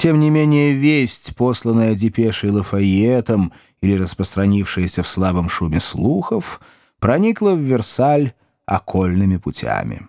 Тем не менее, весть, посланная депешей Лафайетом или распространившаяся в слабом шуме слухов, проникла в Версаль окольными путями.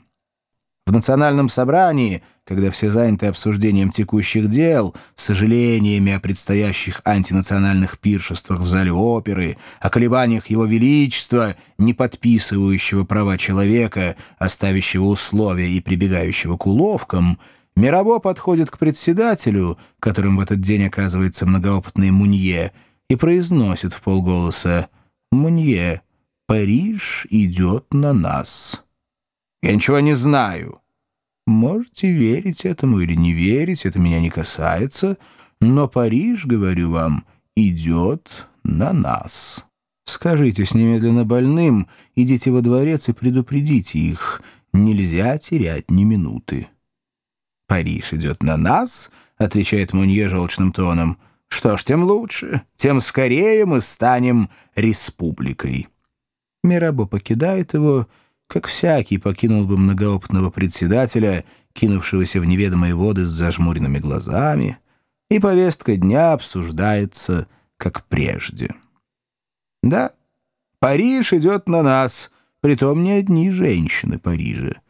В национальном собрании, когда все заняты обсуждением текущих дел, сожалениями о предстоящих антинациональных пиршествах в зале оперы, о колебаниях его величества, не подписывающего права человека, оставящего условия и прибегающего к уловкам, Мирабо подходит к председателю, которым в этот день оказывается многоопытный Мунье, и произносит в полголоса «Мунье, Париж идет на нас». «Я ничего не знаю». Можете верить этому или не верить, это меня не касается, но Париж, говорю вам, идет на нас. Скажитесь немедленно больным, идите во дворец и предупредите их. Нельзя терять ни минуты. «Париж идет на нас», — отвечает Мунье желчным тоном. «Что ж, тем лучше, тем скорее мы станем республикой». Мирабо покидает его, как всякий покинул бы многоопытного председателя, кинувшегося в неведомые воды с зажмуренными глазами, и повестка дня обсуждается, как прежде. Да, Париж идет на нас, притом не одни женщины Парижа.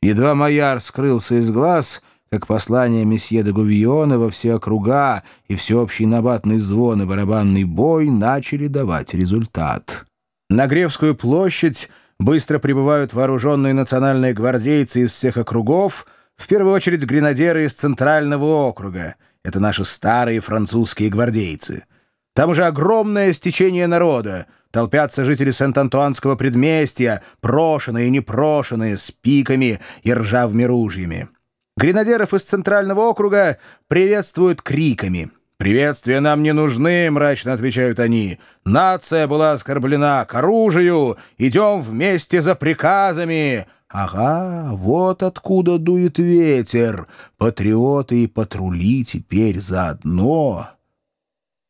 Едва Майар скрылся из глаз — как послание месье де Гувиона во все округа и всеобщий набатный звон и барабанный бой начали давать результат. На Гревскую площадь быстро прибывают вооруженные национальные гвардейцы из всех округов, в первую очередь гренадеры из Центрального округа. Это наши старые французские гвардейцы. Там уже огромное стечение народа. Толпятся жители Сент-Антуанского предместья, прошенные и непрошенные, с пиками и ржавыми ружьями. Гренадеров из Центрального округа приветствуют криками. «Приветствия нам не нужны», — мрачно отвечают они. «Нация была оскорблена к оружию. Идем вместе за приказами». Ага, вот откуда дует ветер. Патриоты и патрули теперь заодно.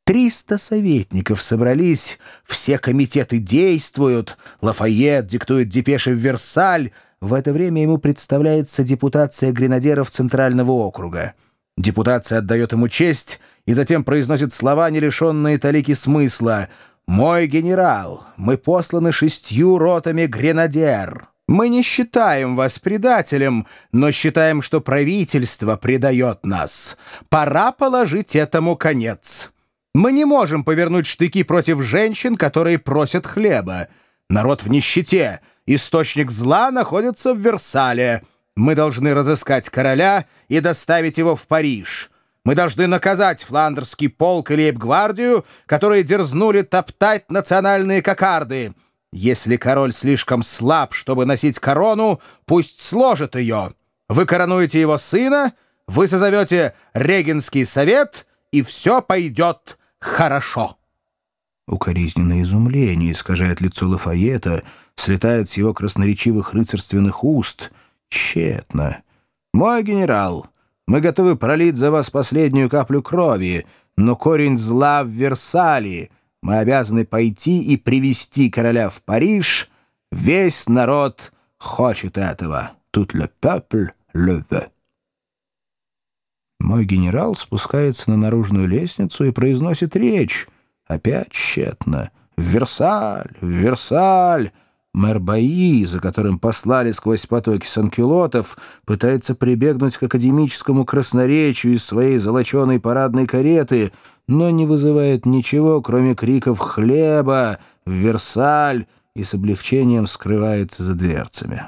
Триста советников собрались, все комитеты действуют, Лафайет диктует депеши в Версаль, в это время ему представляется депутация гренадеров Центрального округа. Депутация отдает ему честь и затем произносит слова, не лишенные талики смысла. «Мой генерал, мы посланы шестью ротами гренадер. Мы не считаем вас предателем, но считаем, что правительство предает нас. Пора положить этому конец. Мы не можем повернуть штыки против женщин, которые просят хлеба. Народ в нищете». Источник зла находится в Версале. Мы должны разыскать короля и доставить его в Париж. Мы должны наказать фландерский полк и лейб-гвардию, которые дерзнули топтать национальные кокарды. Если король слишком слаб, чтобы носить корону, пусть сложит ее. Вы коронуете его сына, вы созовете регенский совет, и все пойдет хорошо». Укоризненное изумление искажает лицо Лафayette, слетает с его красноречивых рыцарственных уст. Тщетно. «Мой генерал, мы готовы пролить за вас последнюю каплю крови, но корень зла в Версале. Мы обязаны пойти и привести короля в Париж. Весь народ хочет этого. Тут le peuple le veut». Мой генерал спускается на наружную лестницу и произносит речь — Опять тщетно. В Версаль! В Версаль! Мэр Баи, за которым послали сквозь потоки санкюлотов, пытается прибегнуть к академическому красноречию из своей золоченой парадной кареты, но не вызывает ничего, кроме криков «Хлеба!» «В Версаль!» и с облегчением скрывается за дверцами.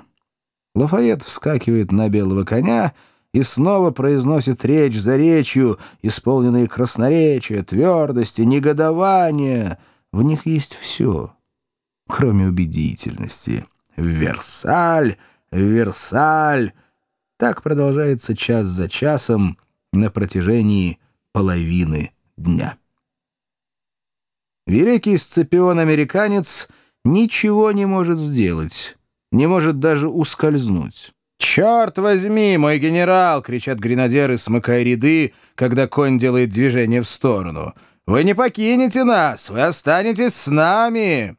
Лафайет вскакивает на белого коня — и снова произносит речь за речью, исполненные красноречия, твердости, негодования. В них есть все, кроме убедительности. Версаль, Версаль. Так продолжается час за часом на протяжении половины дня. Великий сципион-американец ничего не может сделать, не может даже ускользнуть. «Черт возьми, мой генерал!» — кричат гренадеры, смыкая ряды, когда конь делает движение в сторону. «Вы не покинете нас! Вы останетесь с нами!»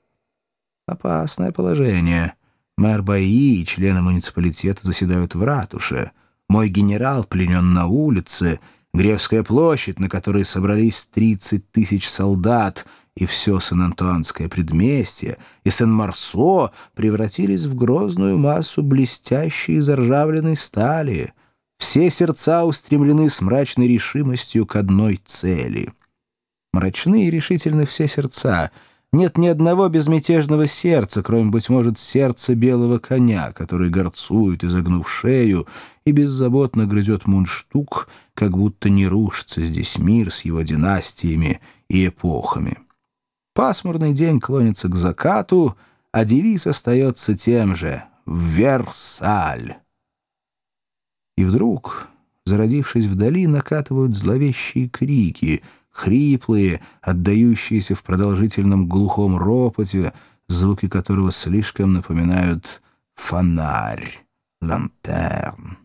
Опасное положение. Мэр Баи и члены муниципалитета заседают в ратуше. Мой генерал пленен на улице. Гревская площадь, на которой собрались 30 тысяч солдат, и все Сан-Антуанское предместье, и Сен-Марсо превратились в грозную массу блестящей и заржавленной стали. Все сердца устремлены с мрачной решимостью к одной цели. Мрачны и решительны все сердца — нет ни одного безмятежного сердца, кроме, быть может, сердца белого коня, который горцует, изогнув шею, и беззаботно грызет мундштук, как будто не рушится здесь мир с его династиями и эпохами. Пасмурный день клонится к закату, а девиз остается тем же — «Версаль». И вдруг, зародившись вдали, накатывают зловещие крики — хриплые, отдающиеся в продолжительном глухом ропоте, звуки которого слишком напоминают фонарь, лантерн.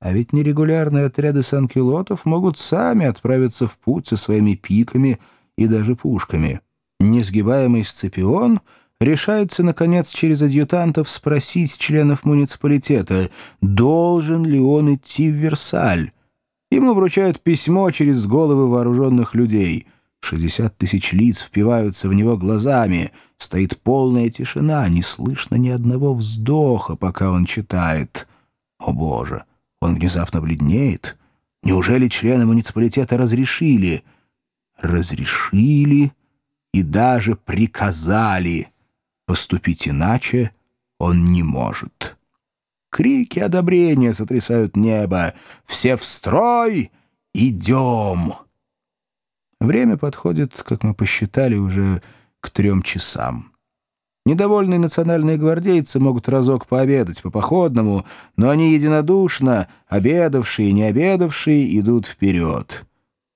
А ведь нерегулярные отряды санкилотов могут сами отправиться в путь со своими пиками и даже пушками. Несгибаемый Сципион решается, наконец, через адъютантов спросить членов муниципалитета, должен ли он идти в Версаль, Ему вручают письмо через головы вооруженных людей. Шестьдесят тысяч лиц впиваются в него глазами. Стоит полная тишина, не слышно ни одного вздоха, пока он читает. О, Боже! Он внезапно бледнеет. Неужели члены муниципалитета разрешили? Разрешили и даже приказали. Поступить иначе он не может». Крики одобрения сотрясают небо. «Все в строй! Идем!» Время подходит, как мы посчитали, уже к трем часам. Недовольные национальные гвардейцы могут разок пообедать по походному, но они единодушно, обедавшие и не обедавшие, идут вперед.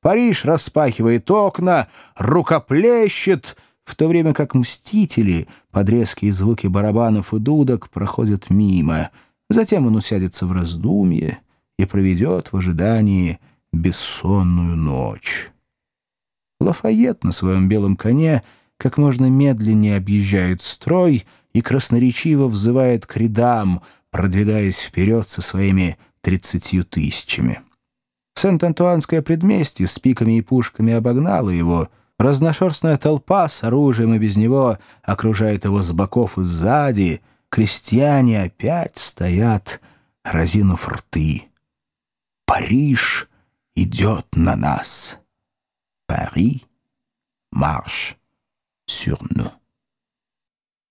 Париж распахивает окна, рукоплещет, в то время как мстители, под резкие звуки барабанов и дудок, проходят мимо — Затем он усядется в раздумье и проведет в ожидании бессонную ночь. Лафайет на своем белом коне как можно медленнее объезжает строй и красноречиво взывает к рядам, продвигаясь вперед со своими тридцатью тысячами. Сент-Антуанское предместье с пиками и пушками обогнало его. Разношерстная толпа с оружием и без него окружает его с боков и сзади — крестьяне опять стоят, разинув рты. Париж идет на нас. Пари marche sur nous.